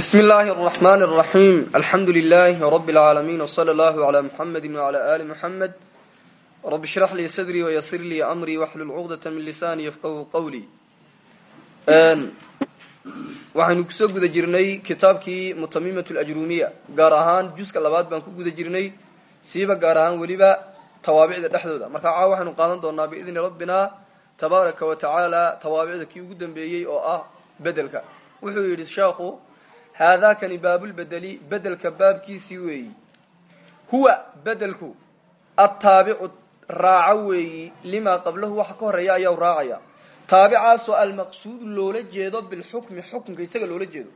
bismi illaahi araxmaan araxiim alxamdu lilaahi rabi lcaalamiin wsala allahu calaa muxamedi wacalaa ali muxamed rabi shrax lii sadrii wayasir lii amrii waxlul cuqdata min lisaani yafqahu qowlii ehm, waxaynu ku soo guda jirnay kitaabkii mutamimat alajrumiya gaar ahaan juska labaad baan ku guda jirnay siiba gaar ahaan weliba tawaabicda dhexdooda. Markaa caawa waxaynu qaadan doonaa biidni rabbina tabaaraka wa tacaala tawaabicda kii ugu dambeeyey oo ah bedelka wuxuu yidhi sheekhu haadaakani baabulbedeli bedelka baabkiisii weeyi huwa bedelku attaabicu raaco weeyi limaa qablahu waxa ka horreeya ayaa raacaya taabicaasoo almaqsuudu loola jeedo bilxukmi xukunka isaga loola jeedo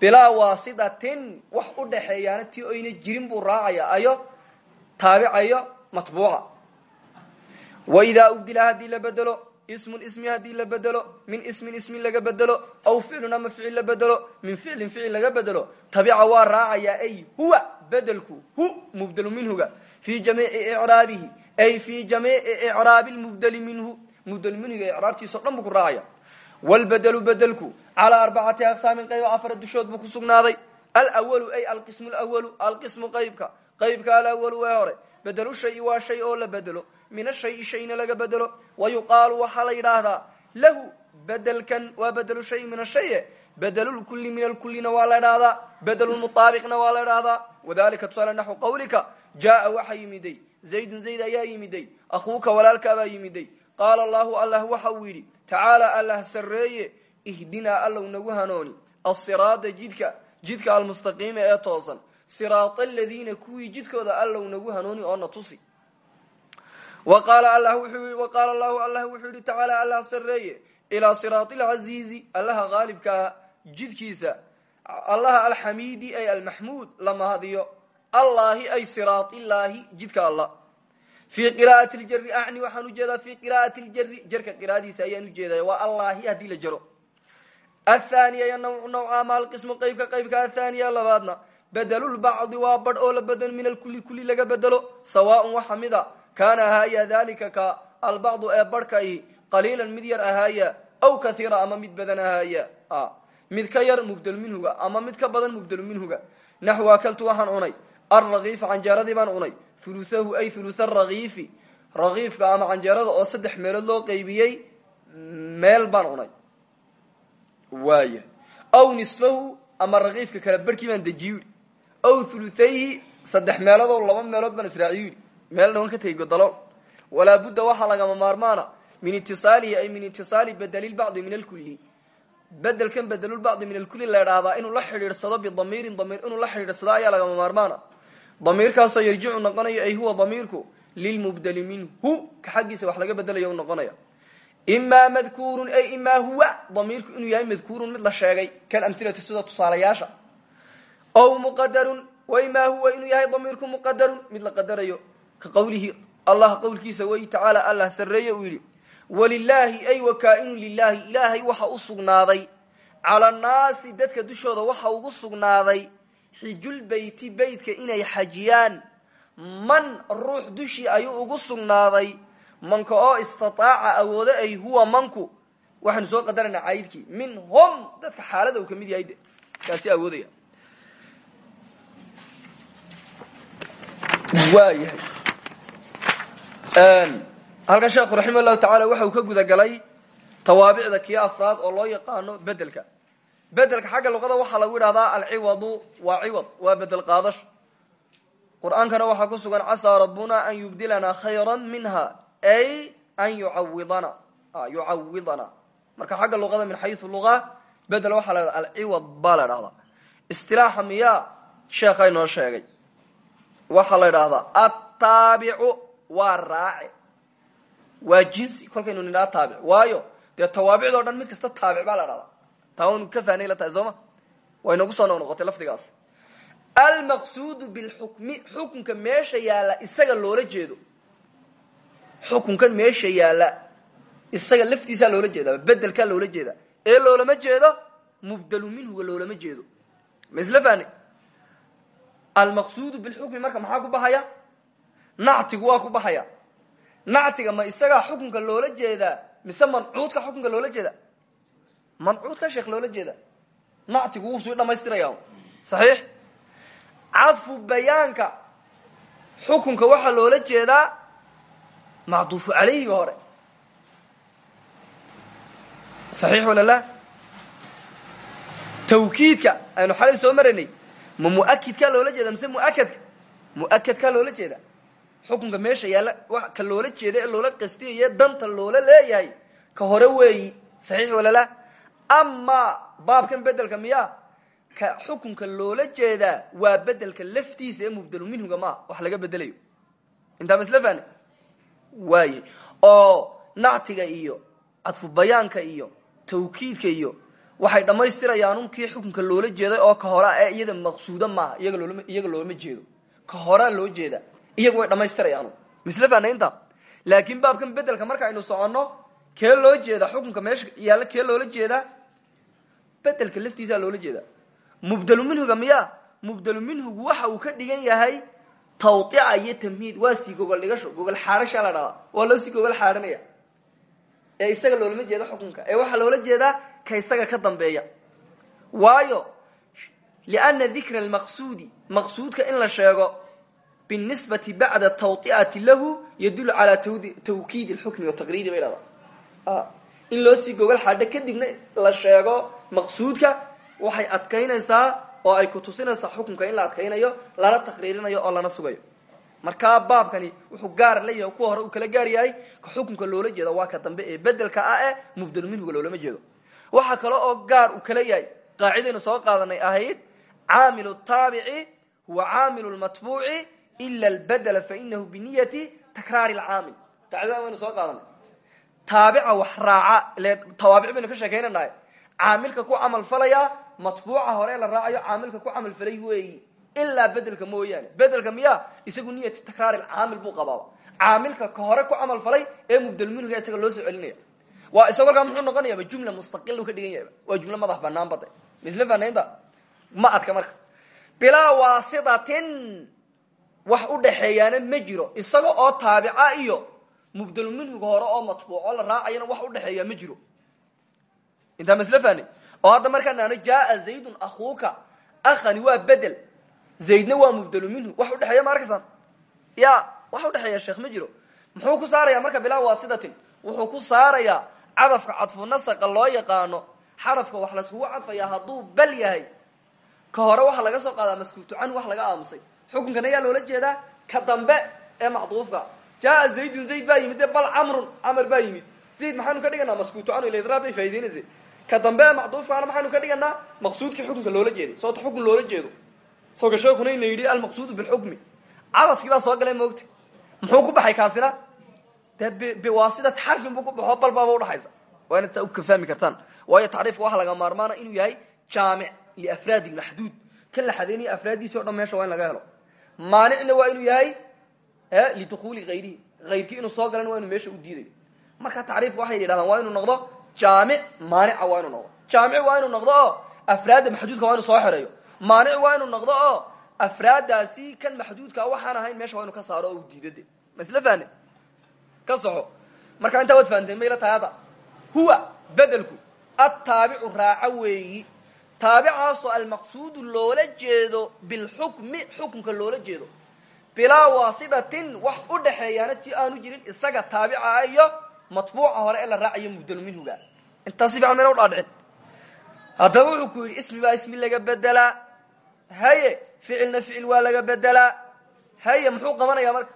bilaa waasitatin wax u dhaxeeyaana tii oyna jirin buu raacaya ayo taabicayo matbuuca wa idaa ubdila haddii la ismun ismi haddii la bedelo min ismin ismin laga bedelo aw ficlun ama ficil la bedelo min ficlin ficil laga bedelo tabica waa raacayaa ay huwa bedelku hu mubdelu minhuga fi jamiici icraabihi ay fi jamiici icraabi lmubdeli minhu mubdelu minhuga icraabtiisao dhan buu ku raacaya. Wlbedelu bedelku calaa arbacati aqsaamin qayba afara dushood buu ku sugnaaday. Alwalu ay alqismu lwalu alqismu qaybka qaybka alawalu ee hore min ashayi shayna laga bedelo. Wa yuqaalu waxaa la yidhaahdaa lahu bedelkan waa bedelu shay min ashaye bedelulkuli min alkulina waa la idhahdaa bedelulmutaabiqna waa la idhahdaa wadalika tusaale naxu qawlika jaaa waxa yimiday zaydun zayd ayaa yimiday akhuuka walaalkaabaa yimiday. Qaala allahu allah waxa uu yidhi tacaala allah sarreeye ihdinaa allow nagu hanooni. Asiraada jidka jidka almustaqiima ee toosan. Siraata aladiina kuwii jidkooda allow nagu hanooni oo na tusi wa qaala allahu allah wuxuu yihi tacaala allah sareeye ilaa siraati alcaziizi allaha qaalibkaa jidkiisa allaha alxamiidi ay almaxmuud la mahadiyo allahi ay siraatillaahi jidka allah. Fii qiraa'ati ljari acni waxaan u jeedaa fii qiraa'ati ljari jarka qiraadiisa ayaan ujeedaya waa allahi haddii la jaro. Athaniya nawca ma alqismu qaybka qaybka athaniya labaadna bedelulbacdi waa badh oo la bedelo min alkuli kuli laga bedelo sawaaun waxa mida kaana ahaaya dalika ka albacdu ee barhkai qaliilan mid yar ahaaya aw kaiira ama mid badan ahaaya mid ka yar mubdelu minhuga ama mid ka badan mubdelu minhuga naxwu akaltu waxaan cunay alrakiifa canjeeradii baan cunay huluhahu ay hulutha rakiifi rakiifka ama canjeerada oo saddex meelood loo qaybiyey meel baan cunay waaya aw nisfahu ama rakiifka kale barhkii baan dejiye yidhi aw huluthayhi saddex meeloodoo laba meelood baan israaciyo yidhi meelna waan ka tegey godalool walaa budda waxaa lagama maarmaana min itisaalihi ay min itisaali bedelilbacdi min alkuli bedelkan bedelulbacdi min alkuli la idhaahdaa inuu la xidhiidhsado bidamiirin damiir inuu la xidhiidhsado ayaa lagama maarmaana. Damiirkaasoo yarjicu noqonayo ay huwa damiirku lilmubdeli minhu ka xaggiisa wax laga bedelayo u noqonaya imaa madkuurun ay imaa huwa damiirku inuu yahay madkuurun mid la sheegay kalamhilati sida tusaalayaasha. Ow muqadarun wa imaa huwa inuu yahay damiirku muqadarun mid la qadarayo ka qawlihi allah qowlkiisa wey tacaala allah sarreeye uu yidhi walilaahi ay wakaainu lilaahi ilaahay waxa u sugnaaday. Cala dadka dushooda waxa ugu sugnaaday. Xijulbeyti beytka inay xajiyaan. Man ruux dushii ayuu ugu sugnaaday. Manka oo istataaca awoodo ay huwa manku. Waxaynu soo qadaraynaa caydkii. Min hom dadka xaalada uu ka mid yahay kaasi awoodaya. Waayahay halkan sheekhu raximah llahu tacaala waxa uu ka guda galay tawaabicda kii afraad oo loo yaqaano bedelka bedelka xagga luqada waxaa lagu yidhahdaa alciwadu waa ciwad waa bedel qaadasho qur'aankana waxaa ku sugan casaa rabbuna an yubdilanaa khayra minha ay an yucawidana yucawidana marka xagga luqada min xayu luga bedel waxaa la dhahda alciwad baa la dhahdaa istilaaxa miyaa inoo sheegay. Waxaa la idhaahdaa ataabicu waa raace waa jinsi kolkaynu nidhaa taabic. Waayo dee tawaabicdo dhan mid kasta taabic baa la dhahdaa. Taa waynu ka fahnay la tahay sooma way nagu soo noqnoqotay lafdigaas. Almaqsuudu bilxukmi xukunka meesha yaalla isaga loola jeedo. Xukunkan meesha yaalla isaga laftiisaa loola jeedaa bedelkaa loola jeedaa ee loolama jeedo mubdelu minhuga loolama jeedo. Ma isla fahnay almaqsuudu bilxukmi marka maxaa ku baxaya nactigu waa ku baxaya. Nactiga ma isagaa xukunka loola jeedaa mise mancuudka xukunka loola jeeda mancuudka sheekh loola jeeda nactigu wuu sii dhamaystiraya saxiix? Cadfu bayaanka xukunka waxaa loola jeedaa macduufu calayhiga hore. Saxiix wala la tawkiidka aynu xalay soo maraynay ma muakidkaa loola jeeda mise muakadka muakadkaa loola jeeda xukunka meesha yaalla ka loola jeeda ee loola qastiyaye danta loola leeyahay ka hore weeyi saxiix wala la. Amaa baabkan bedelka miya ka xukunka loola jeedaa waa bedelka laftiisa ee mubdelu minhuga maa wax laga bedelayo intaa masla fahne waaye oo nactiga iyo cadfu bayaanka iyo tawkiidka iyo waxay dhammaystirayaan unkii xukunka loola jeeday oo ka hora ee iyada maqsuuda maaha iyaga loolama iyaga loolama jeedo. Ka horaa loo jeeda iyagu way dhammaystirayaan misle fahne inta laakiin baabkan bedelka marka aynu soconno kee loo jeeda xukunka meesha yaalla kee loola jeedaa? Bedelka laftiisaa loola jeeda mubdelu minhuga miya mubdelu minhugu waxa uu ka dhigan yahay tawdica iyo tamhiid. Waa sii gogol dhigasho. Gogol xaadhashaa la dhadaa waa loo sii gogol xaadhanaya ee isaga loolama jeedo xukunka. Ee waxaa loola jeedaa ka isaga ka dambeeya. Waayo liana dikra almaqsuudi. Maqsuudka in la sheego binisbati bacda tawdi'ati lahu yadulu calaa tawkiid lxukmi wataqriidi bay dhahdaa in loo sii gogol xaadho kadibna la sheego maqsuudka waxay adkaynaysaa oo ay ku tusinaysaa xukunka in la adkaynayo lana taqriirinayo oo lana sugayo markaa baabkani wuxuu gaar la yahay kuwa hore uu kala gaar yahay ka xukunka loola jeeda waa ka dambe ee bedelka ah e mubdelu minhuga loolama jeedo waxaa kale oo gaar uu soo qaadanay ahayd caamilu taabici huwa caamilu lmatbuuci ila albedela fainahu biniyati takraari lcaamil qaacidada waynu soo qaadanay taabica wax raaca ile tawaabic baynu ka sheekaynanahay caamilka ku camal falaya matbuuca hore la raacayo caamilka ku camal falay weeyi ilaa bedelka mooyaane bedelka miya isagu niyati takraari caamil buu qabaaba caamilka ka hore ku camal falay ee mubdel minhuga isaga loo soo celinaya waa isagoo alkaa muxuu noqonayaaba jumla mustaqil ka dhigan yahayba waa jumla madax banaan bade misle fanaynta ma adka marka bilaa waasitatin wax u dhaxeeyaana ma jiro isaga oo taabica iyo mubdelu minhuga hore oo matbuuco la raacayana wax udhexeeya ma jiro. Intaa masle oo hadda markaan naano jaaa zaydun akuuka akhani waa bedel zaydna waa mubdelu minhu. Wax udhexeeya ma arkaysaan? Ya wax udhexeeya sheekh ma jiro. Muxuu ku saaraya marka bilaa waasitatin wuxuu ku saarayaa cadafka cadfu nasaqa loo yaqaano xarafka wax laiskugu cadfaya hadduu bal yahay. Ka hore waxaa laga soo qaadaa maskuutu canhu wax laga aamusay xukunkan ayaa loola jeedaa ka dambe ee macduufka. Jaaa zaydun zayd baa yimid de bal camrun camar baa yimid. Zayd maxaanu ka dhiganaa maskuutu canhu ildraab bay faa'idaynaysa ka dambe ee macduufkaana maxaanu ka dhiganaa maqsuudkii xukunka loola jeeday. Soota xukun loola jeedo. Soka sheekuna ina yidhi almaqsuudu bilxukmi. Cadafkii baa soo galay moogta muxuu ku baxay kaasina? Dee biwaasitat xarfin buu ku baxo balbaaba udhaxaysa waa inaad taa ka fahmi kartaan. Waayo tacriifka waxa laga maarmaana inuu yahay jaamic liafraadi maxduud. Kan la xadeynaya afraaddiisi waa in laga helo maanicna waa inuu yahay lidukuuli hayrihi hayrkii inuu soo galan waa inu meesha u diidayo marka tacriifka waxay yidhahdaan waa inuu noqdo jaamic maanica waa inuu noqdo. Jaamic waa inuu noqdo oo afraadda maxduudka waa inu soo xereeyo maanic waa inuu noqdo oo afraaddaasi kan maxduudka waxaan ahayn meesha waa inu ka saaro oo diidade. Masle fahne ka soxo. Markaa intaa waad fahanteen mayla tahay hadda huwa bedelku attaabicu raaco weeyi taabicaasoo almaqsuudu loola jeedo bilxukmi xukunka loola jeedo. Bilaa waasitatin wax u dhaxeeyaana ti aanu jirin isaga taabica iyo matbuuca hore ee la raacayo mubdelu minhuga. Intaas si fiican mayna udhaadhicin haddaba wuxuu ku yidhi ismi baa ismi laga bedelaa haye ficilna ficil waa laga bedelaa haye muxuu qabanayaa marka?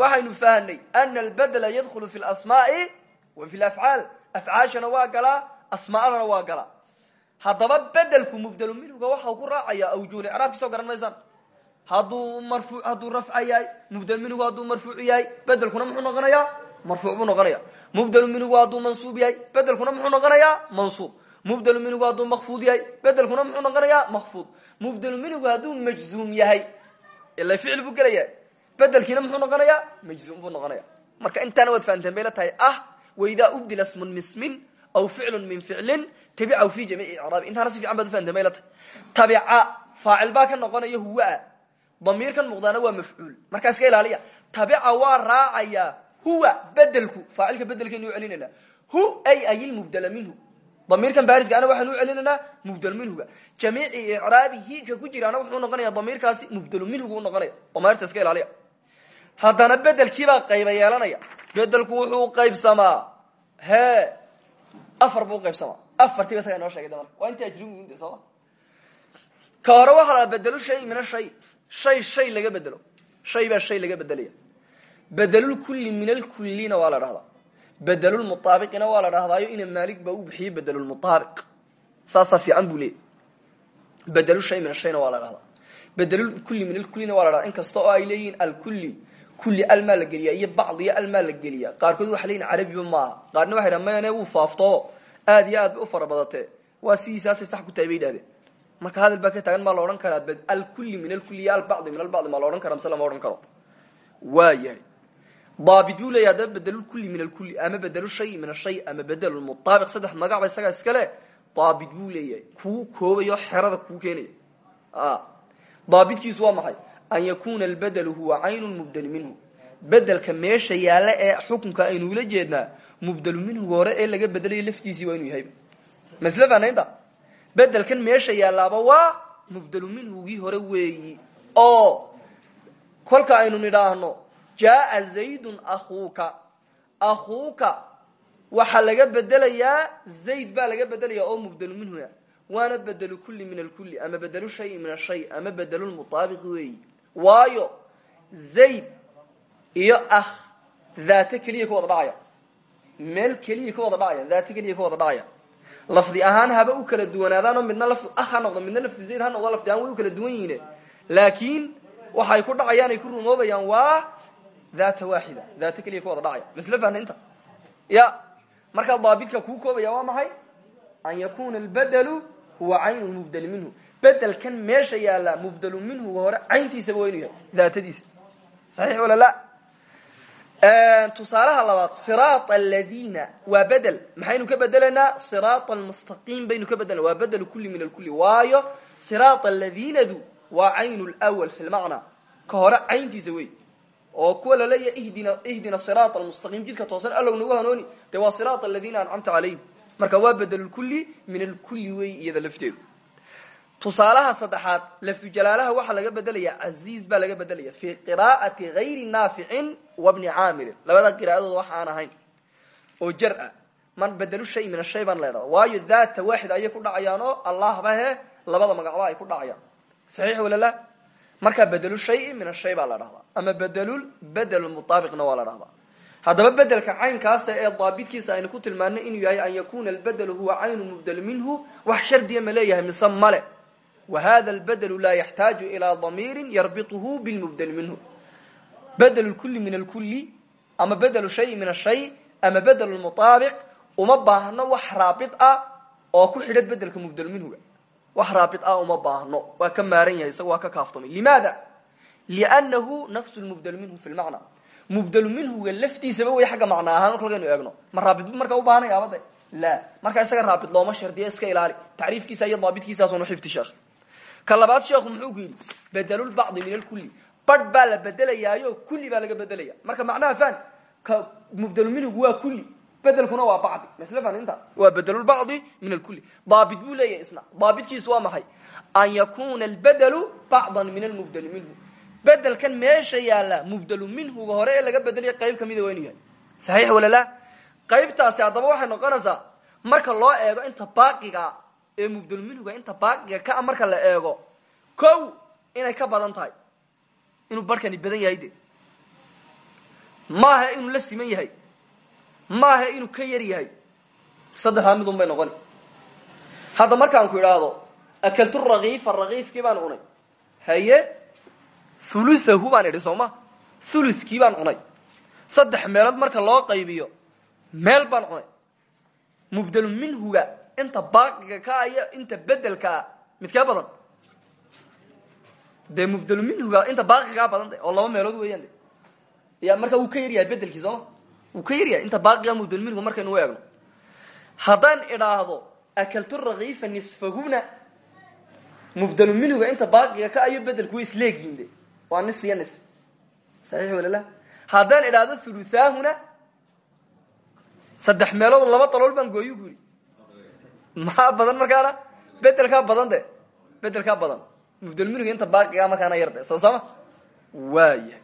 Waxaynu fahanay ana albedela yadkhulu fi lasmaai wa fi haddaba bedelku mubdelu minhuga waxau ku raacaya awjuul icraabkiisoo garan maysaan. Hadduu marfu hadduu rafca yahay mubdel minhugu hadduu marfuuc yahay bedelkuna muxuu noqonayaa? Marfuuc buu noqonaya mubdelu minhugu hadduu mansuub yahay bedelkuna muxuu noqonayaa? Mansuub. Mubdelu minhugu hadduu makfuud yahay bedelkuna muxuu noqonayaa? Makfuud mubdelu minhugu hadduu majzuum yahay ila ficil buu gelaya bedelkiina muxuu noqonayaa? Majzuum buu noqonaya marka intaana waad fahanteen bay la tahay. Ah waidaa ubdila smun mismin aw ficlun min ficlin tabicahu fi jamiici icraabi intaana si fiican baad la tahay tabica faacil baa ka noqonaya huwaa damiirkan muuqdaana waa mafcuul markaa iska ilaaliya tabica waa raacaya huwa bedelku faacilka bedelkeenu celinayna hu ay ayilmubdela minhu damiirkan baariskaana waxaan u celinaynaa mubdelu minhuga jamiici icraabihi ka ku jiraana wuxuu noqonaya damiirkaasi mubdelu minhuga unoqonaya damairta iska ilaaliya haddana bedelkiibaa qayba yeelanaya bedelku wuxuu qaybsamaa he afar buu qaybsamaa. Afartiiba isaga inoo sheegay marka waa inta ajrimude sooma ka hore waxaa la bedelo shay min ashay shay shay laga bedelo. Shay baa shay laga bedelaya bedelulkulli min alkullina waa la dhahdaa. Bedelulmuaabiqina waa la dhahdaayo ina maalig baa u bixiyey bedelulmuaabiq saasaa fiican buu leeyay bedelushay min ashayna waa la dhahdaa. Bedelulkulli min alkullina waa la dhahdaa. In kasta oo ay leeyihiin alkulli kulli almaa la geliya iyo bacdiyo almaa la geliya qaarkood waxay leeyihiin carabiba maaha qaarna waxay dhaha mayane wuu faafto aad iyo aad bay u fara badatee. Waa sidiisaasay sax ku tahay marka hadal baa ka taagan maa la odhan karaa alkulli min alkulli iyo albacdi min albacdi maa la odhan kara mise lama odhan karo. Waa yahay daabit buu leeya haddaba bedelulkulli min alkulli ama bedelushay min ashay ama bedelulmutaabiq saddex magacba isagaa iskale daabit buu leeyahay. Kuu koobayo xerada kuu keenaya. Daabitkiisu waa maxay? An yakuna albedelu huwa caynu mubdel minhu. Bedelka meesha yaalla ee xukunka aynuula jeednaa mubdelu minhuga hore ee laga bedelayo laftiisii waa inuu yahay. Masle fanaynta bedelkan meesha yaalaaba waa mubdelu minhugii hore weeyi oo kolka aynu nidhaahno jaaa zaydun akuuka akuuka waxaa laga bedelayaa zayd baa laga bedelaya oo mubdelu minhuna waana bedelu kulli min alkulli ama bedelu shayi min ashay ama bedelulmutaabiq weeyi. Waayo zayd iyo ah daate keliya ka wada dhacaya meel keliya ka wada dhacaya daate keliya ka wada dhacaya. Lafdi ahaan haba u kala duwanaadaanoo midna lafdi ah ha noqdo midna lafdi zayd ha noqdo lafdi ahaan way u kala duwan yihiine laakiin waxay ku dhacayaan ay ku rumoobayaan waa daata waaxida daate keliya ka wada dhacaya masle fahna inta? Ya markaa daabitka kuu koobaya waa maxay? An yakuna albedelu huwa caynu mubdel minhu. Bedelkan meesha yaallaa mubdelu minhuga hore cayntiisaba waa inuu yahay daatadiisa. Saxiix wala la tusaalaha labaad siraat aladiina waa bedel. Maxaynu ka bedelaynaa? Siraat almustaqiim baynu ka bedelna waa bedelu kulli min alkulli. Waayo siraat aladiinadu waa caynu lwal fi lmacnaa ka hore cayntiisa wey oo kuwa la leeyahay ihdina ihdina siraat almustaqiim. Jidka toosan allow nagu hanooni. Dee waa siraat aladiina ancamta calayhim. Marka waa bedelulkulli min alkulli wey iyada lafteedu tusaalaha saddexaad lafdujalaalaha waxaa laga bedelaya casiiz baa laga bedelaya fi qiraa'ati gayri naaficin wa bni caamirin labada qiraa'adooda wax aan ahayn oo jar ah. Man bedelu shay min ashay baan leedhada waayo daata waaxid ayay ku dhacayaan oo allahbahe labada magacba ay ku dhacayaan. Saxiix wala la? Markaa bedelu shayi min ashay baa la dhahdaa ama bedelul bedel mutaabiqna waa la dhahdaa haddaba bedelka caynkaasa ee daabitkiisa aynu ku tilmaanay inuu yahay an yakuna albedelu huwa caynu mubdel minhu wax shardiya ma leeyahay mise male whada albedelu laa yaxtaaju ilaa damiirin yarbituhu bilmubdel minhu bedel kulli min alkulli ama bedelu shay min ashay ama bedel mutaabiq uma baahno wax raabit ah oo ku xidha bedelka mubdel minhuga wax raabit ah uma baahno waa ka maaran yahay isaga waa ka kaaftamay limaada liannahu nafsu lmubdel minhu fi lmacna mubdelu minhuga laftiisaba way xagga macna ahaan kolkaynu eegno ma raabitbu markaa u baahanaya abada la markaa isaga raabit looma shardiyo iska ilaali tacriifkiisa iyo daabitkiisaasunu xifti sheekh ka labaad sheekhu muxuu ku yidhi bedelulbacdi min alkulli badh baa la bedelayaayo kulli baa laga bedelaya marka macnaha fan ka mubdelu minhugu waa kulli bedelkuna waa bacdi. Masle fan inta? Waa bedelulbacdi min alkulli daabit buu leeyahay isna. Daabitkiisu waa maxay? An yakuna albedelu bacdan min almubdeli minhu. Bedelkan meesha yaalla mubdelu minhuga hore ee laga bedelaya qayb kamida waa inuu yahay. Saxiix qaybtaasi haddaba waxay noqonaysaa marka loo eego inta baaqiga ee mubdelu minhuga inta baaqiga ka marka la eego kow inay ka badan tahay. Inuu barhkani badan yahay de. Maaha inuu la siman yahay. Maaha inuu ka yar yahay. Saddexdaa midun bay noqoni. Hadda markaan ku idhaahdo akaltu rakiifa rakiifkii baan cunay. Haye thuluthahu baan idhi soo ma? Thuluthkii baan cunay. Saddex meelood marka loo qaybiyo meel baan cunay. Mubdelu minhuga inta baaqiga ka iyo inta bedelkaa midkee badan. Dee mubdelu minhuga inta baaqigaa badan de oo laba meelood weeyaan de ya marka wuu ka yar yahay bedelkii sooma ka yar yahay inta baaqiga mubdelu minhuga markaynu u eegno. Haddaan idhaahdo akaltu rakiifa nisfahuna mubdelu minhuga inta baaqiga ka ayo bedelku way de waa nis iyo nis saxiix walala haddaan idhaahdo thuluthaahuna saddex meelood laba dalool baan yidhi maxaa badan markaana? Bedelkaa badan de. Bedelkaa badan. Mubdelminhuga inta baaqiga markaana yar de. Soo sama waaya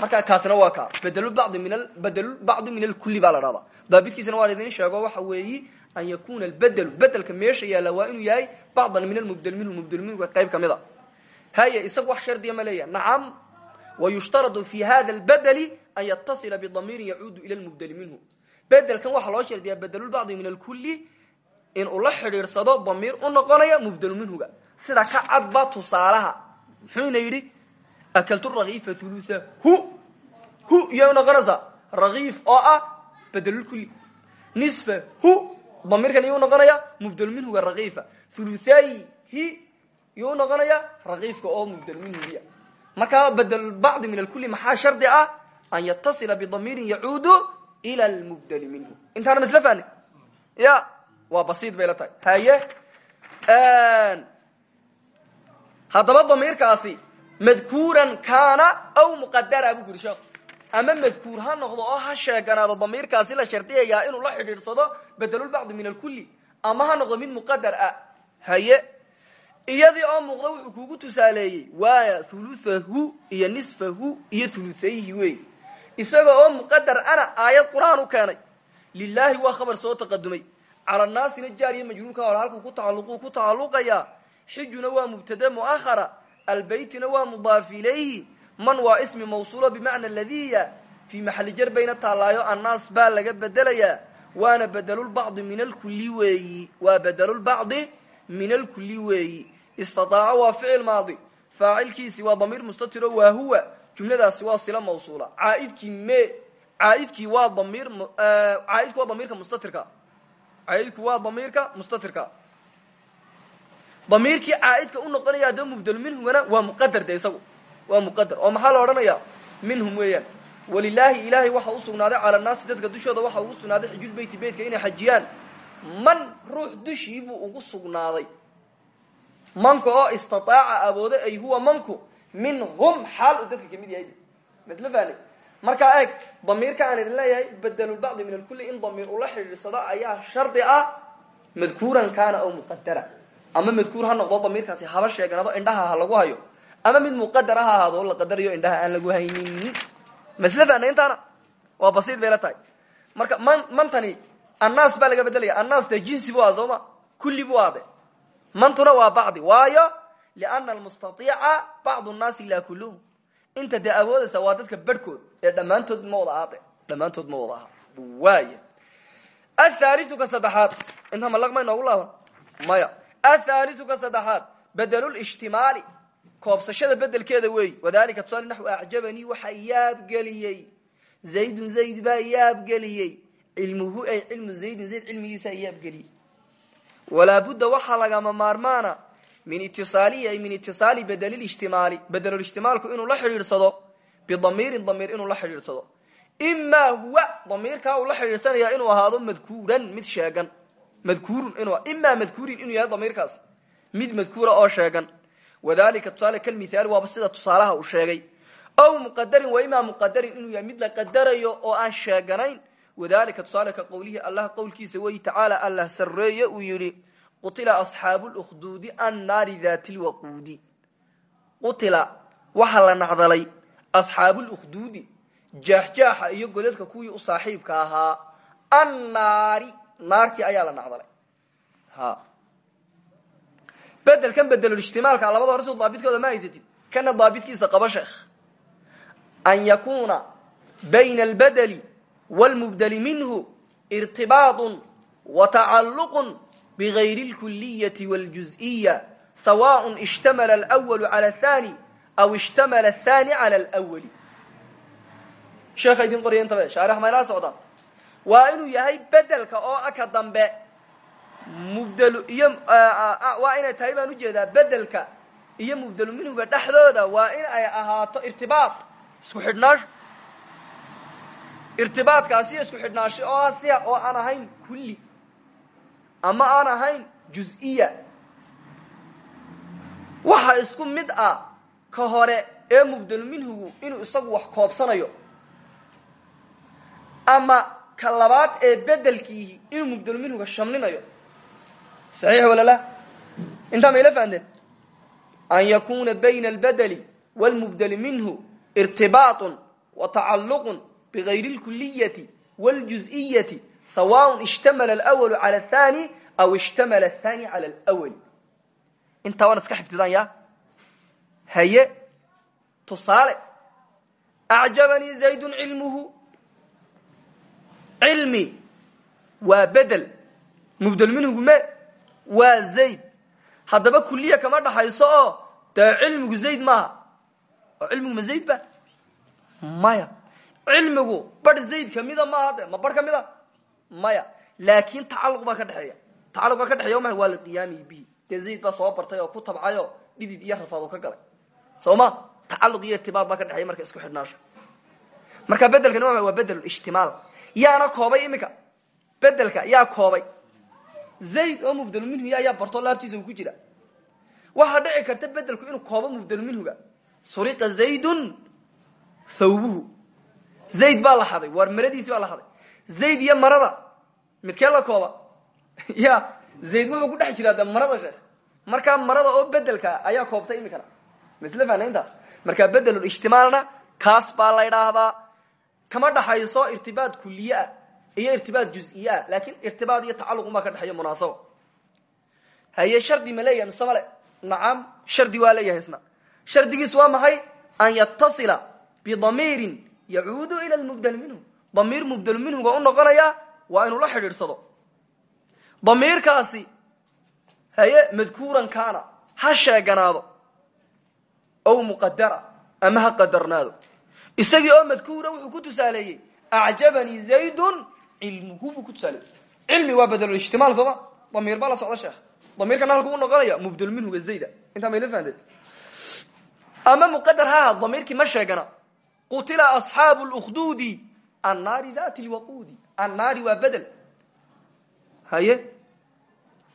markaa kaasina waa ka. Bedlbadi min bedlbacdi min alkuli baa la dhahdaa daabitkiisana waan idin sheego waxa weeyi an yakuna albedelu bedelka meesha yaalla waa inuu yahay bacdan min almubdel minhu mubdel minhuga qayb ka mid a haye isaga wax shardiya ma leeyaha nacam wayushtaradu fi hada lbedeli an yatasila bidamiirin yacuudu ila lmubdeli minhu. Bedelkan waxaa loo shardiyaa bedelulbacdi min alkuli in uu la xidhiidsado damiir u noqonaya mubdelu minhuga. Sida ka cadba tusaalaha. Muxuuna yidhi akaltu rakiifa uluha hu hu iyay noqonaysaa rakiif oo ah bedelulkuli nisfa hu damiirkan iyuu noqonaya mubdel minhuga rakiifa hulutayhi iyuu noqonaya rakiifka oo mubdel minhugiya markaa bedelbacdi min alkuli maxaa shardi ah? An yatasila bidamiirin yacuudu ila lmubdeli minhu. Intaana masla fahni ya waa basiid bay la tahay. Haye haddaba damiirkaasi madkuuran kaana aw muqadara bu guri sheekh. Ama madkuur ha noqdo oo ha sheeganaado damiirkaasi la shardiyayaa inuu la xidhiidhsado bedelulbacdi min alkuli ama ha noqdo mid muqadar ah. Haye iyadii oo muuqda wuxuu kugu tusaaleeyey waaya thuluthahu iyo nisfahu iyo thuluthayhi wey isaga oo muqadar ana aayad qur'aan keenay. Lilahi waa khabar soo taqadumay cala naasina jaariya majruurka hore halkuu ku tacalluquu ku tacalluqayaa xijuna waa mubtade muahara albeytina waa mudaaf ilayhi man waa ismi mawsuula bimacna ladiya fii maxali jar bayna taallaayo annaas baa laga bedelayaa waana bedelulbacdi min alkuli weeyi waa bedelulbacdi min alkuli weeyi istataaca waa ficil maadi faacilkiisi waa damiir mustatiro waa huwa jumladaasi waa sila mawsuula caaidkii me caaidkii waa damiir caaidku waa damiirka mustatirka caaidku waa damiirka mustatirka. Damiirkii caaidka u noqonaya adoo mubdel minhumana waa muqadar de isagu. Waa muqadar. Oo maxaa la odhanaya? Minhum weeyaan. Walilaahi ilaahay waxa u sugnaaday cala naasi dadka dushooda waxa ugu sugnaaday xijulbeyti beytka inay xajiyaan. Man ruux dushii buu ugu sugnaaday. Manka oo istataaca awoodo ay huwa manku minhum xaal uu dadka ka mid yahay. Masla fahni markaa eeg damiirka aan idin leeyahay bedelulbacdi min alkuli in damiir ula xidhiidsado ayaa shardi ah madkuuran kaana aw muqadara ama madkuur ha noqdo damiirkaasi haba sheeganaado indhaha ha lagu hayo. Ama mid muqadar ha ahaado la qadarayo indhaha aan lagu haynin. Masla fahna intaana waa basiid bay la tahay. Marka man mantani annaas baa laga bedelaya annaas dee jinsi bu aha soo ma kulli bu ahde mantuna waa bacdi. Waayo liana almustaiica bacdu nnaasi laa kulluhum inta dee awoodaysa waa dadka barhkood ee dhammaantood ma wada aade dhammaantood ma wada aha waaya athaliu ka saddexaad. Inta malaq ma inoogu laaban? Maya. Athaliu ka saddexaad. Bedelulishtimaali koobsashada bedelkeeda weey. Wadalika tusaale naxu acjabanii waxaa yaabgeliyey zaydun zayd baa yaabgeliyey cilmuhu ay cilmu zaydin zayd cilmigiisaa yaabgeliyey walaa budda waxaa lagama maarmaana min itisaalihi ay min itisaali bedelilishtimaali bedelulishtimaalku inuu la xidhiidhsado bidamiirin damiir inuu la xidhiidhsado imaa huwa damiirkaa uu la xidhiidhsanaya inuu ahaado madkuuran mid sheegan. Madkuurun imaa madkuurin inuu yahay damiirkaas mid madkuura oo sheegan. Wadalika tusaale kalmithaali waaba sida tusaalaha uu sheegay. Aw muqadarin wa imaa muqadarin inuu yahay mid la qadarayo oo aan sheeganayn. Wadalika tusaale ka qowlihi allah qowlkiisa wey tacaala allah sarreeye uu yidhi qutila asxaabu lkhduudi annaari dati lwaquudi qutila waxaa la nacdalay asxaabu lkhduudi jaaxjaaxa iyo godadka kuwii u saaxiibka ahaa annaari naartii ayaa la nacdalay. Ha. Bedelkan bedelulishtimaalka labada hore soo daabidkooda ma haysatid. Kana daabidkiisa qaba sheekh. An yakuna bayna albedeli wlmubdeli minhu irtibaaط watacalluq bgayri اlkuliyati wاljuز'iya sawaء ishtamala alأwalu calى aلthani aw ishtamala aلthani calى اlأwali sheekha idin qorya intabe shaarix maylaa socdaan waa inuu yahay bedelka oo aka dambe mubdel iyo waa inay tahay baan ujeedaa bedelka iyo mubdelu minhuga dhexdooda waa in ay ahaato irtibaaط isku xidhnaasho irtibaadkaasi isku xidhnaasho oo ah sia oo aan ahayn kulli ama aan ahayn juz-iya waxa isku mid ah ka hore ee mubdelu minhugu inuu isagu wax koobsanayo ama ka labaad ee bedelkiihi inuu mubdelu minhuga shamlinayo saxiix wala la intaa mayla fahanteen an yakuna bayna albadeli wاlmubdeli minhu irtibaaط wa tacaluq bغayri اlkuliyati wاljuz'iyati sawaء ishtamala اlأwl calى الthani aw ishtamala الthani calى اlأwl intaa waan iska xifdidaan ya haye tusaale acjabanii zaydu cilmuhu cilmi waa bedel mubdel minhugu me waa zayd haddaba kuliya kama dhaxayso oo dee cilmigu zayd maaha oo cilmigu ma zayd ba maya cilmigu bar zayd kamida maaha de ma bar kamida maya laakin tacaluq baa ka dhexeeya. Tacaluq baa ka dhexeya ma waa liqiyaamihi bihi dee zayd baa soo bartay oo ku tabcayo dhidid iyo rafaad oo ka galay. Soo ma? Tacaluq iyo irtibaad baa ka dhexeeya marka isku xidhnaasho marka bedelkani waa waa bedel ijtimaal yaana koobay iminka. Bedelka yaa koobay. Zayd oo mubdelu minhu ya ayaa bartoo laabtiisa uu ku jira. Waxaa dhici karta bedelku inuu koobo mubdelu minhuga. Suriqa zaydun thawbuhu. Zayd baa la haday waar maradiisi baa la haday zayd iyo marada midkee la kooba. Ya zayd wuxuu ku dhex jiraa marada sheekh? Markaa marada oo bedelka ayaa koobtay imikana masle fanayntaas markaa bedelulijtimaalna kaas baa la ydhaahdaa kama dhaxayso irtibaad kuliye ah iyo irtibaad juziye ah laakin irtibaad iyo tacaluq unbaa ka dhexeeya munaasaba. Haye shardi ma leeyahay mise shardi waa leeyahay shardigiisu waa maxay? An yatasila bidamiirin yacuudu ila lmubdel minhu. Damiir mubdel minhuga u noqonaya waa inuu la xidhiidhsado. Damiirkaasi haye madkuuran kaana ha sheeganaado. Ow muqadara ama ha qadarnaado isagii oo madkuura wuxuu ku tusaaleeyey acjabanii zaydun. Cilmuhu buu ku tusaaleeyey. Cilmi waa bedelulijtimaal sooma damiir baa la socda sheekh. Damiirkana halku u noqonaya mubdel minhuga zayda. Intaa mayla fahanteen? Ama muqadar ha aha damiirkii ma sheegana qutila asxaabu lukduudi annaari dati lwaquudi annaari waa bedel. Haye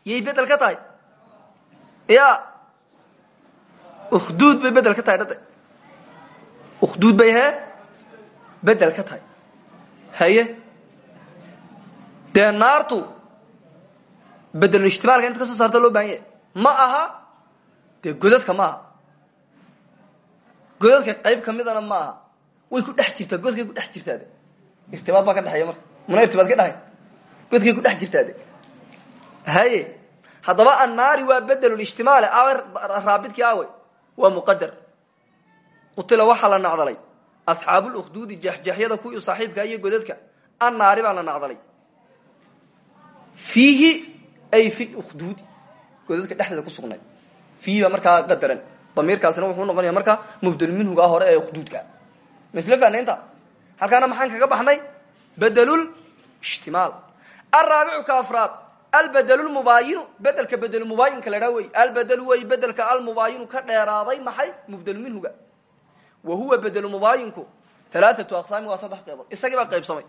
yay bedel ka tahay? Ya ukduud bay bedel ka tahay dhada ukduud bay hee bedel ka tahay. Haye dee naartu bedelulijtimaalka inta ka soo saarta loo baahan yahay. Ma aha dee godadka ma aha. Godadka qayb kamidana ma aha. Way ku dhex jirtaa godkay ku dhex jirtaa de irtibaad baa ka dhexeeya marka muna irtibaad ka dhahay? Godkay ku dhex jirtaa de haye haddaba annaari waa bedelulijtimaale awe raabidkii awe waa muqadar qutila waxaa la nacdalay. Asxaabulukduudi jaxjaxyada kuwii saaxiibka iyo godadka annaari baa la nacdalay. Fiihi ay fi lukduudi godadka dhexdeeda ku sugnay. Fiihi baa markaa qadaran. Damiirkaasina wuxuu noqonaya markaa mubdel minhuga hore ee ukduudka masle fanaynta halkaana maxaan kaga baxnay bedelul ijtimaal araabicu ka afraad albedel mubaayinu bedelka bedelmubaayinka la dhaa wey. Albedel wey bedelka almubaayinu ka dheeraaday maxay? Mubdel minhuga wa huwa bedelu mubaayinku alaaatu aqsaami waa saddex qeybood. Isagii baa qaybsamay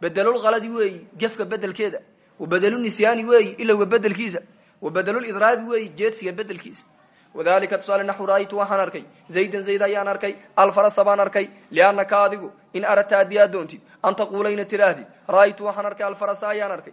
bedelulhaladi weeyi gefka bedelkeeda. Wa bedelunisyaani weeyi ilowga bedelkiisa. Wa bedelulidraabi weeyi jeedsiga bedelkiisa. Wadalika tusaale naxu ra'aytu waxaan arkay. Zaydan zayd ayaan arkay. Alfarasa baan arkay. Liannaka adigu in aradta haddii aad doontid an taquula ina tidhaahdid ra'aytu waxaan arkay alfarasa ayaan arkay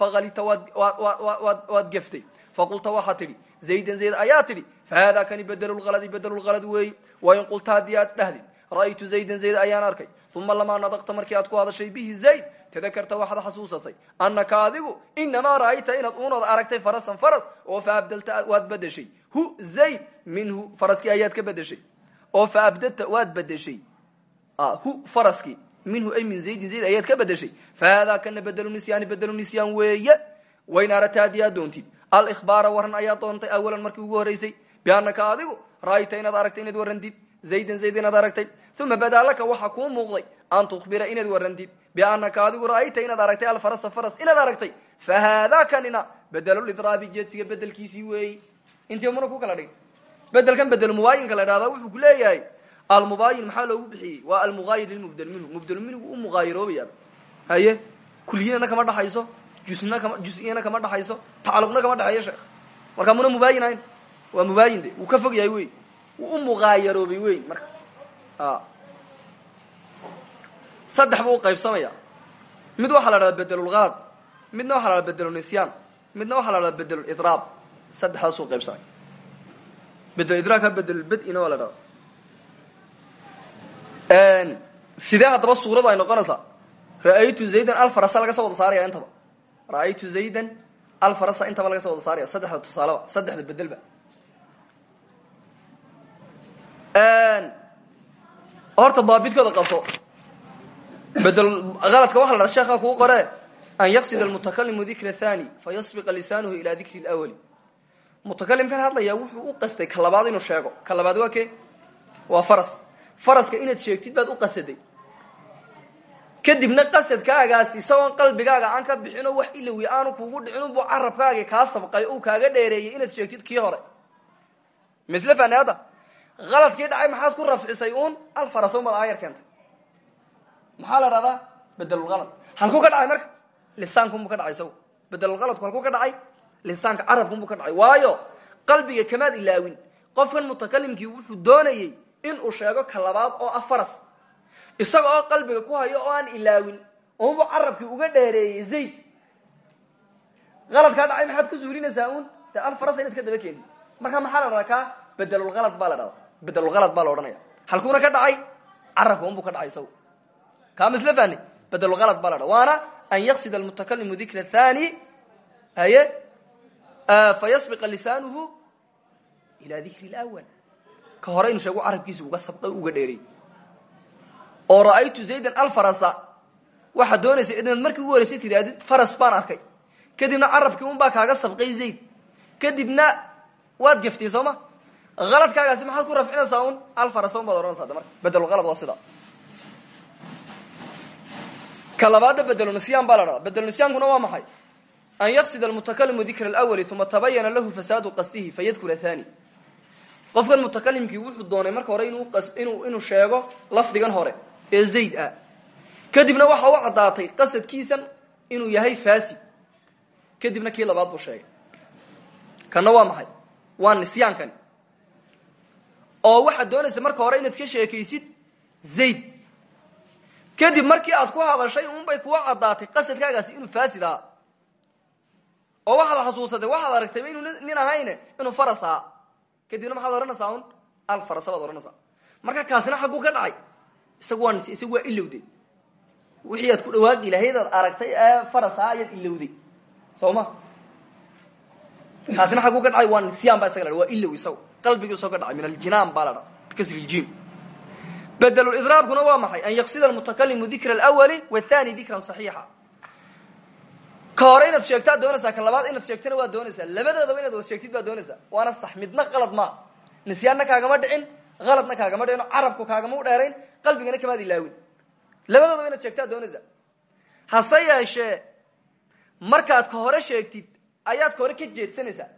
fakalita waad geftay faqulta waxaa tidhi zaydan zayd ayaa tidhi fahada kani bedelulhaladi bedelulhalad weeyi wain qulta haddii aad dhahdid ra'aytu zaydan zayd ayaan arkay uma lamaa nadaqta markii aad ku hadashay bihi zayd tadakarta waxaad xasuusatay annaka adigu inamaa ra'ayta inaad unood aragtay farasan faras oo fa abdalta waad bedeshay hu zayd minhu faraskii ayaad ka bedeshay oo fa abdalta waad bedeshay hu faraskii minhu ay min zaydin zayd ayaad ka bedeshay fa haadaa kana bedelu nisyaani bedelu nisyaan weeye. Wayn aragta haddii aad doontid. Alihbaara waran ayaa doontay awalan markii ugu horeysay biannaka adigu ra'ayta inaad aragtay inaad warantid zaydan zayd inaad aragtay. Uma badaa laka waxaa kuu muuqday an tukbira inaad warantid biannaka adigu ra'ayta inaad aragtay alfarasa faras inaad aragtay. Fa haadaa kanina bedelulidraabi jeedsiga bedelkiisii weeyi intii muna ku kala dhig bedelkan almubaayin maxaa loogu bixiyey? Waa almugaayir lilmubdel minhu. Mubdel minhu u mugaayiroobayaaba haye kuliyinana kama dhaxayso jusna kama jusiyana kama dhaxayso tacaluqna kama dhexeeyo sheekh. Markaa muna mubaayin ahayn. Waa mubaayin de. Wuu ka fog yahay wey. Wuu u mugaayaroobay wey marka. Saddex buu uqaybsamaya mid waxaa la dhahdaa bedelulhalad midna waxaa la dhahdaa bedelunisyan midna waxaa la dhahdaa bedelulidraab saddexdaasuu qaybsamay. Bedeluidraabka bedelulbedina waa la dhahdaa sidee haddaba suuradu ay noqonaysaa ra'aytu zaydan alfarasa laga soo saaraya intaba. Ra'aytu zaydan alfarasa intaba laga soo saaraya. Saddexda tusaaleba saddexda bedelba horta daabidkooda qabso bedel aladka waxa la dhaa sheekha qore an yaqsid almutakalimu dikra thani fayasbiqa lisaanuhu ilaa dikri lwali mutakalimkan hadlayaa wuxuu u qastay ka inuu sheego. Ka waa ke? Waa faras faraska inaad sheegtid baad u qasaday. Kadibna qasadkaagaas isagoon qalbigaaga aan ka bixinoo wax ilowi aanu kuugu dhicin unbuu carabkaagi kaa sabqay uu kaaga dheereeyey inaad sheegtid kii hore. Misle fani hadda? Aladkii dhacay maxaad ku rafcisay uun? Alfaras umaad aayar keentay maxaa la dhahdaa bedelulhalad halkuu ka dhacay marka? Lisaankunbuu ka dhacay isagu. Bedelulhaladku halkuu ka dhacay? Lisaanka carabkunbuu ka dhacay. Waayo qalbiga kamaad ilaawin. Qofkan mutakalimkii wuxuu doonayey inuu sheego ka labaad oo ah faras isaga oo qalbiga ku hayo oo aan ilaawin unbuu carabkii uga dheereeyey zayd. Haladkaa dhacay maxaad ku suulinaysaa uun? Dee alfaras inaad ka daba keentid marka maxaa la dhahdaa ka? Bedelulhalad baa la dhahdaa bedelulhalad baa la odhanaya halkuuna ka dhacay? Carabka unbuu ka dhacay isagu. Kaa misle fani bedelulhalad baa la dhaa waana an yaqsid almutakalimu dikra thani haye fayasbiqa lisaanuhu ilaa dikri lwal ka hore inuu sheego carabkiisa uga sabqay uga dheereey oo ra'aytu zaydan alfarasa waxaad doonaysa inaad markii ugu horeysay tidhahdid faras baan arkay. Kadibna carabkii un baa kaaga sabqay zayd. Kadibna waad gaftay soo ma? Haladkaagaasi maxaad ku rafcinaysaa un alfaras un baad odhanaysaa de marka. Bedelulhalad waa sida. Ka labaadda bedelunusyan baa la dhahdaa bedelunusyankuna waa maxay? An yaqsid almutakalimu dikra alawali uma tabayana lahu fasaadu qasdihi fayadkura thani qofkan mutakalimkii wuxuu doonay marka hore inuu sheego lafdigan hore ee zayd ah. Kadibna waxa u caddaatay qasadkiisan inuu yahay fasi kadibna kii labaad buu sheegay. Kana waa maxay? Waa nisyaankani oo waxaad doonaysa marka hore inaad ka sheekaysid zayd. Kadib markii aad ku hadashay unbay kuwa caddaatay qasadkaagaasi inuu fasid ahaa oo waxaad xasuusatay waxaad aragtayba inuu nin ahayne inuu faras ahaa kadibna maxaad odhanaysaa un alfarasa baad odhanaysaa marka kaasina xagguu ka dhacay isagu waa nisy isagu waa ilowday. Wixii aad ku dhawaaqi lahayd aragtay ee faras ahaa ayaad ilowday. Soo ma? Kaasina xagguu ka dhacay waa nisyaan baa isaga waa ilow isagu. Qalbigii isagoo ka dhacay min aljinaan baa la dhaa bikasri ljin bedelulidraabkuna waa maxay? An yaqsida almutakalimu dikra alawali wathani dikran saxiixa ka hore inaad sheegtaad doonaysaa ka labaad inaad sheegtana waad doonaysaa labadoodaba inaad wad sheegtid baad doonaysaa. Waana sax midna qalad maa nisyaanna kaagama dhicin haladna kaagama dhicin carabku kaagama u dheerayn qalbigana kamaad ilaawin. Labadoodaba inaad sheegtaad doonaysaa. Hase yeeshee markaad ka hore sheegtid ayaad ka hore ka jeedsanaysaa.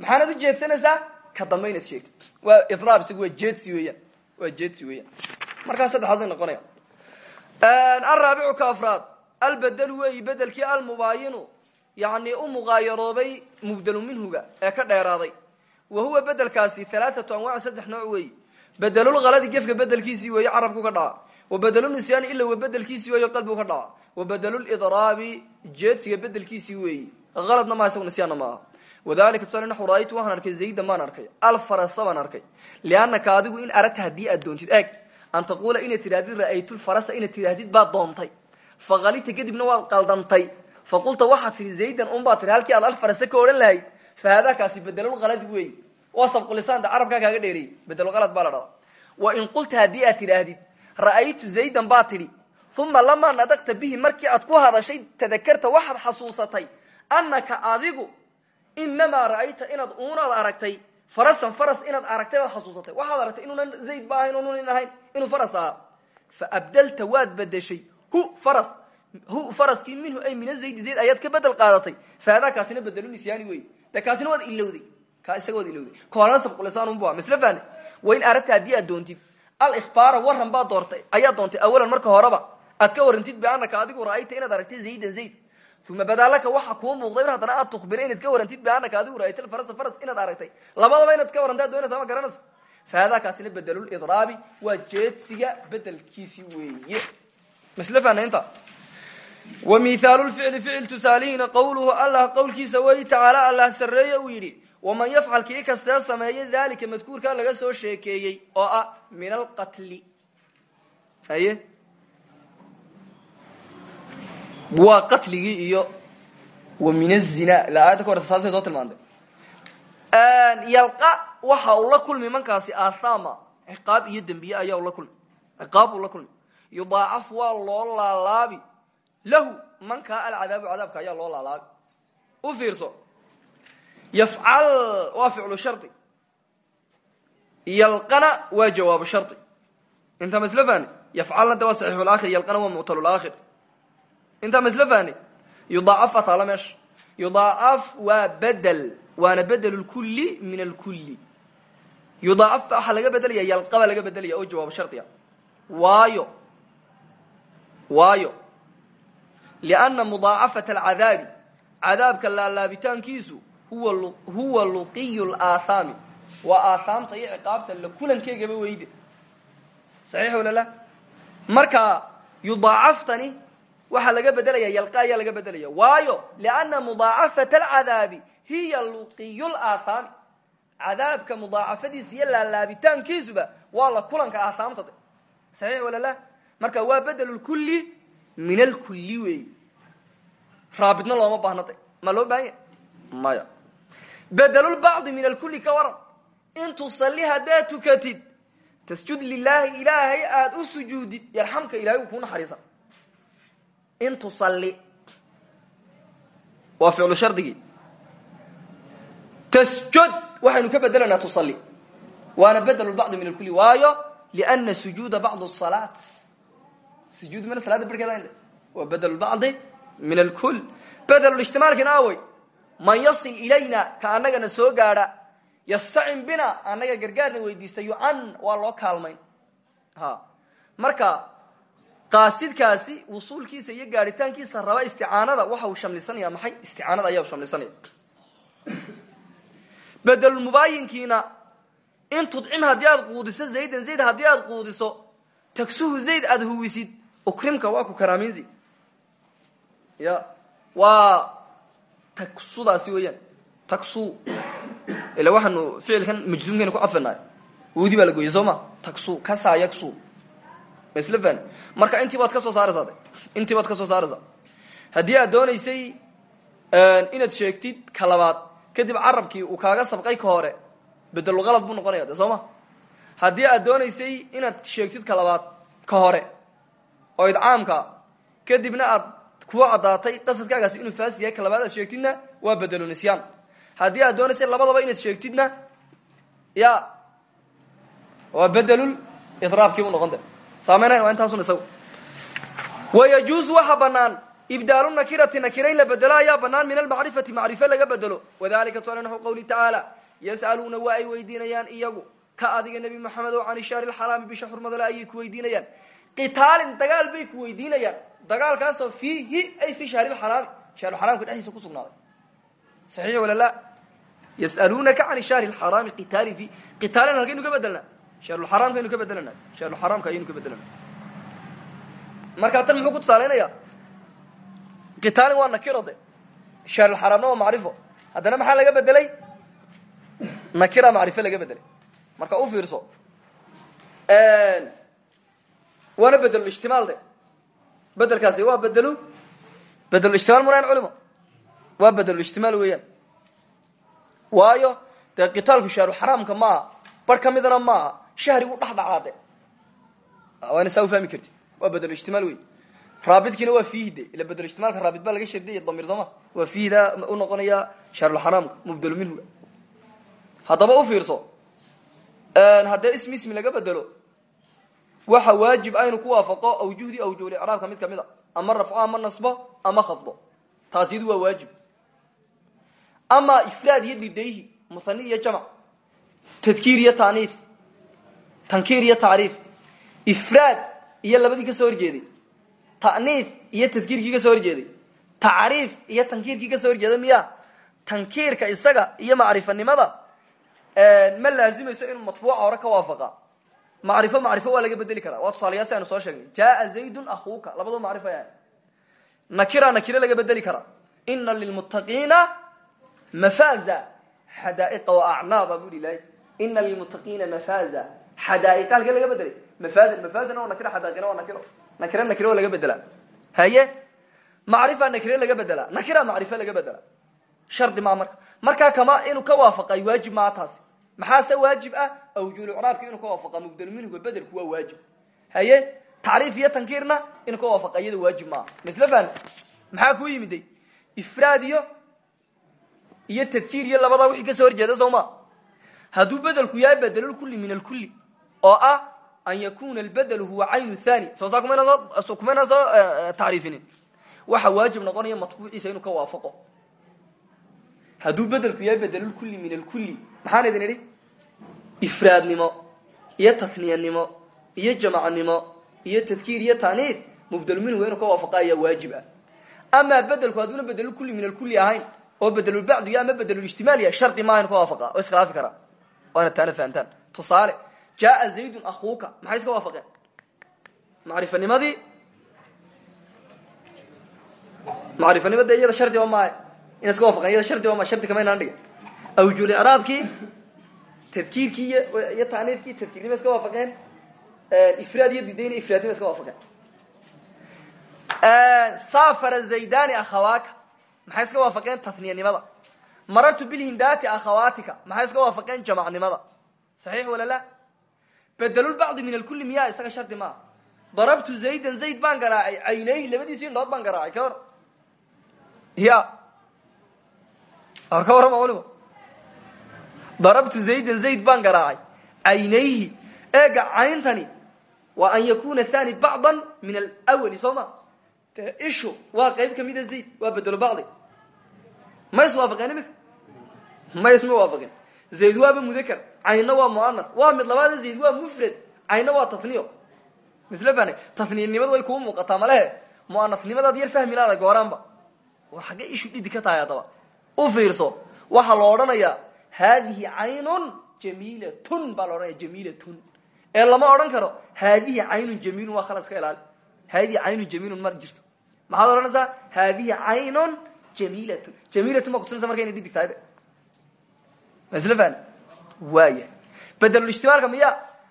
Maxaanad u jeedsanaysaa? Ka dambe inaad sheegtid. Waa idraab isagu waa jeedsi weeyaan. Waa jeedsi weeyaan. Markaa saddexaad bay noqonaya alraabicu ka afraad albedelu weeyi bedelkii almubaayinu yani u muqaayaroobay mubdelu minhuga ee ka dheeraaday. Wa huwa bedelkaasi alaaatu anwaac saddex nooc weeyi. Bedelulhaladi gefka bedelkiisii weeye carabku ka dhaca. Wa bedelunisyani ila wa bedelkiisii weeyo qalbigu ka dhaca. Wa bedelulidraabi jeedsiga bedelkiisii weeyi. Haladna maha isagu nisyaanna ma aha. Wadalika tusaale naxu ra'aytu waxaan arkay zaydan baan arkay alfarasa baan arkay. Liannaka adigu in aragta haddii aad doontid eeg an taquula inaad tidhahdid inaad tidhaahdid baad doontay fakalita kadibna waad qaldantay. Faqulta waxaad tihi zaydan unbaa tihi halkii aad alfarasa ka odhan lahayd fa haadaakaasi bedelulhaladi weey. Waa sabqulisaanta carabkaa kaaga dheereeyey bedelulhalad baa la dhadaa wa in qulta haddii aad tidhaahdid ra'aytu zaydan baa tidhi uma lamaa nadaqta bihi markii aad ku hadashay tadakarta waxaad xasuusatay annaka adigu inamaa ra'ayta inaad uunaad aragtay farasan faras inaad aragtay baad xasuusatay. Waxaad aragtay inuunan zayd ba ahayn onunan ahayn inuu faras ahaa. Fa abdelta waad bedeshay hu faras. Hu faraskii minhu ay min azaydi zayd ayaad ka bedel qaadatay. Faadaa kaasina bedelunisyaani wey de kaasina waad ilowday ka isaga waad ilowday koolana sabqulisaanunbu a misle fane wa in aragta haddii aad doontid. Alikhbaara waran baad doortay. Ayaad doontay awalan marka horeba. Aad ka warantid bianaka adigu ra'ayta inaad aragtay zaydan zayd. Uma badaalaka waxa kuu muuqday mar haddana aad tukbira inaad ka warantid bianaka adigu ra'ayta farasa faras inaad aragtay. Labadaba inaad ka warantaad doonaysa ma garanaysa faadaa kaasina bedelulidraabi waa jeedsiga bedelkiisi weeye misle fanaynta wa mihaalu lficli ficil tusaalihiina qowluhu allah qowlkiisa wey tacaala allah sarreeye uu yidhi waman yafcal kii kastee sameeya daalika madkuurkaa laga soo sheekeeyey oo ah min alqatli haye? Waa qatligii iyo wa min azina ila aayadda ka horta saasay soo tilmaantay. Yalqa waxa uu la kulmi mankaasi athama ciqaab iyo dembiye ayaa ula kulmi ciqaab uu la kulmi yudaacaf waa loo laalaabi. Lahu mankaa alcadaabu cadaabka ayaa loo laalaabi. U fiirso. Yafcal waa ficlu shardi yalqana waa jawaabu shardi intaa ma isla fahni yafcalna de waa saxiixulaakhir yalqana waa muctalulaakhir intaa ma isla fahni yudaacaf aa taala meesha yudaacaf waa bedel waana bedel lkuli min alkuli yudaacaf waxaa laga bedelaya yalqa baa laga bedelaya oo jawaab shardiga waayo waayo. lianna mudaacafata alcadaabi cadaabka laalaabitaankiisu huwa luqiyu laathaami waa aathaamta iyo ciqaabta la kulankeegaba weyde saxiix wala la marka yudaacaftani waxaa laga bedelaya yalqa ayaa laga bedelaya waayo lianna mudaacafata alcadaabi hiya luqiyu laathaami cadaabka mudaacafadiisa iyo laalaabitaankiisuba waa la kulanka aathaamta de saxiix wala la marka waa bedel lkuli min alkuli wey. Raabidna looma baahna de ma loo baahan ya maya. Bedelulbacdi min alkuli ka waran. In tusalli haddaad tukatid. Tasjud lilaahi ilaahay aada u sujuudid. Yarxamka ilahay uu kuu in tusalli waa ficlu shardigii. Tasjud. Waxaynu ka bedelanaa tusalli waana bedelulbacdi min alkuli waayo liana sujuuda bacdu salaat sujuud mana salaada barkeeda waa bedelulbacdi min alkul bedelulijtimaalkina awey man yasil ilayna ka annagana soo gaadha yastacin bina annaga gargaarna weydiista yucan waa loo kaalmayn marka qaasidkaasi wusuulkiisa iyo gaadhitaankiisa raba isticaanada waxa uu shamlisanaya maxay isticaanada ayaa shamlisanaya bedelulmubaayinkiina in tudcim haddii aad quudiso zaydan zayd haddii aad quudiso zayd aada huwisid ukrimka waa ku karaaminzi ya waa taksudaasi weeyaan. Taksu. Ila waxaanu ficilkan majzuumkeena ku cadfanahay woodi baa la gooyey soo ma? Taksu kasaa yaksu. Ma isla fahni marka intii baad ka soo saaraysaa de intii baad ka soo saaraysaa haddii aad doonaysay inaad sheegtid ka labaad kadib carabkii uu kaaga sabqay ka hore bedelulkalad buu noqonaya de soo ma? Haddii aad doonaysay inaad sheegtid ka labaad ka hore oo idcaamka kadibna aad kuwa caddaatay qasadkaagaasi inuu fasid yahay ka labaad aad sheegtidna waa bedelu nisyaan. Haddii aad doonaysay labadaba inaad sheegtidna ya waa bedelul idraabkiibuu noqon de saameynay waa intaasun isagu. Wayajuuzu waxa banaan ibdaalu nakirati nakira la bedelo ayaa banaan min almacrifati macrifo laga bedelo wadalika naxu qawli tacaala yas'aluuna waa ay weydiinayaan iyagu. Ka adiga nebi moxamed oo can ishahri lxaraami bisha xurmadale ayay ku weydiinayaan qitaalin dagaal bay ku weydiinayaan. Dagaalkaasoo fiihi ay fi shahri lxaraami shahruxaramka dhexdiisa ku sugnaaday. Saxiix wala la. Yas'aluunaka can shahri lxaraami qitaalin fi qitaalin halkaynu ka bedelnaa shahrulxaraamka aynu ka bedelana shahrulxaraamka ayaynu ka bedelana markaa tan muxuu ku tusaalaynaya qitaalin waa nakiro de. Shahrulxaraamna waa macrifo. Haddana maxaa laga bedelay nakira macrifo laga bedelay marka u fiirso waana bedelulishtimaal de. Bedelkaasi waa bedelu? Bedelulishtimaal murayan culimo waa bedelulishtimaal weeyaan waayo dee qitaalku shahruxaraamka ma aha bar ka midana ma aha shahrigu dhex dhacaade waana saa ufahmi karti waa bedelulishtimaal wey raabidkiina waa fiihi de. Ila bedelishtimaalka raabid baa laga shardiyay damiir sooma waa fiihda u noqonaya shahrulxaraamka mubdelu minhuga haddaba u fiirso haddee ismi ismi laga bedelo waxa waajib aynu ku waafaqo awjuhdii awjuhul icraabka mid ka mid a. Ama rafco ama nasbo ama khafdo. Taasiyadu waa waajib. Ama ifraad iyo didayhi musani iyo jamc tadkiir iyo taaniif tankiir iyo tacriif ifraad iyo labadii ka soo horjeeday. Ta'niif iyo tadkiirkii ka soo horjeeday. Tacriif iyo tankiirkii ka soo horjeeday miya. Tankiirka isaga iyo macrifanimada ma laazimayso inuu matbuuca hore ka waafaqa macrifo macrifo waa laga bedeli karaa. Waa tusaalayaal si aynu soo sheegnay. Jaaa zaydun akuuka labadoo macrifo ay nakira nakire laga bedeli karaa. Ina lilmuttaqiina mafaza xadaa'iqa wa acnaaba bu ilahay ina lilmuttaqiina mafaza xadaa'iqa halkee laga bedelay. Mafazan mafazan waa nakiro xadaaqina waa nakiro. Nakire nakire waa laga bedelaa haye? Macrifa nakire laga bedelaa nakira macrife laga bedelaa shardi maa marka. Markaa kama inuu ka waafaqay waajib maa taasi maxaase waajib ah? Awjuulcraabki inuu ka waafaqa mubdel minhuga bedelku waa waajib. Haye tacriif iyo tankiirna inuu ka waafaqa waajib maaha. Misle maxaa kuu yimiday? Ifraad iyo tadkiir iyo labadaa wixii ka soo horjeeda soo ma? Hadduu bedelku yahay bedelulkuli min alkuli oo ah an yakuna albedelu huwa caynu thani soo saa kumayna soo tacriifinin. Waxa waajib noqonaya matbuuciisa inuu ka waafaqo. Hadduu bedelku yahay bedelulkuli min alkuli maxaan idin idhi? Ifraadnimo iyo tasniyanimo iyo jamacnimo iyo tadkiir iyo taaniis mubdel minhu inuu ka waafaqa ayaa waajib ah. Amaa bedelku hadduuna bedelulkuli min alkuli ahayn oo bedelulbacdiga ama bedelulijtimaal yahay shardi maaha inu ka waafaqa oo iskhilaafi karaa. Waana taana fahantaan. Tusaale jaaa zaydun akuuka maxay iska waafaqeen? Macrifanimadii? Macrifanimo de iyada shardiba maaha. Ina iska waafaqeen iyada shardiba ma shardi kama inaan dhigin awjul icraabkii tadkiirkii iyo taaniifkii tadkiirnima iska waafaqeen ifraad iyo didayna ifraadnima iska waafaqeen safara zaydani akhawaaka maxay iska waafaqeen tasniyanimada marartu bilhindati akhawaatika maxay iska waafaqeen jamacnimada saxiix wala la bedelulbacdi min alkuli miyaa isaga shardi maaha darabtu zaydan zayd baan garaacay caynayhi labadiisi indhood baan garaacay ka war ya ka warrama waliba darabtu zaydan zayd baan garaacay. Caynayhi eega cayntani waa an yakuna thani bacdan min alwali soo ma? Ishu waa qayb kamida zayd waa bedelo bacdi. Ma is waafaqeen imika? Ma isma waafaqin zayd waaba mudaker caynna waa muanas waa mid labaada zayd waa mufrad caynna waa taniyo misle fahne taniyanimadu way kuu muuqataa malehe muanasnimadaad yar fahmi laada gooraanba war xaggee ishu dhidi ka tahay haddaba. U fiirso waxaa la odhanayaa haadihi caynun jamiilatun baa la odhanaya jamiilatun ee lama odhan karo haadihi caynun jamiilun waa khalas ka ilaali. Haadihi caynun jamiilun mar jirto. Maxaad odhanaysaa haadihi caynun jamiilatun jamiilatun baa kutusinaysa marka inay dhidig tahay de masle fahne waaya bedelulijtimaalka miya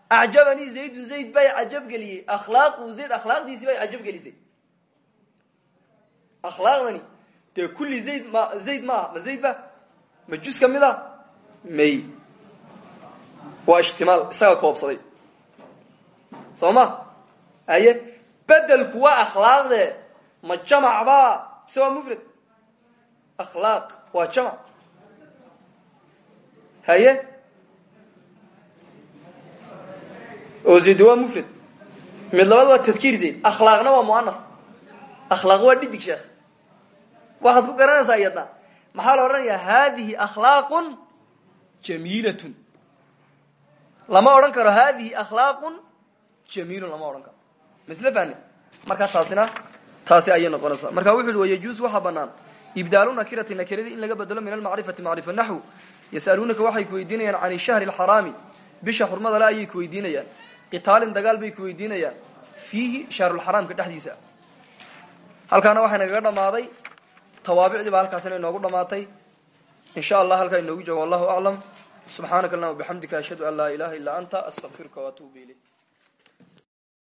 acjabanii zaydun zayd bay cajab geliyey. Akhlaaqu zayd akhlaaqdiisii bay cajab gelisay akhlaaqdani dee kulli zayd ma zayd maaha ma zayd ba ma jus ka mid a may. Waa ijtimaal isaga koobsaday. Soo ma aye bedelku waa akhlaaqde ma jamac ba? Mise waa mufrad? Akhlaaq waa jamac. Haye oo zayd waa mufrad? Mid labaad waa tadkiir zayd. Akhlaaqna waa muanas akhlaaq waa dhidig sheekh. Waxaad ku garanaysaa iyadna maxaa la odhanayaa? Hadihi akhlaaqun jamiilatun lama odhan karo hadihi akhlaaqun jamiilun lama odhan karo misle fahne markaa taasina taasi ayay noqonaysaa marka wuxu uhi wayajuus waxaa banaan ibdaalu nakirati nakiradii in laga bedelo min almacrifati macrifa naxw yasaluunaka waxay ku weydiinayaan can shahri alxaraami bisha xurmada le ayay ku weydiinayaan qitaalin dagaal bay ku weydiinayaan fiihi shahrulxaraamka dhexdiisa halkaana waxaa nagaga dhamaaday tawaabicdii baa halkaasina inoogu dhamaatay in sha allah halkaa inoogu joogo wallahu aclam subxaanaka allahuma bixamdika ashhadu an laa ilaha illaa anta astaqfiruka waatuubu ilayk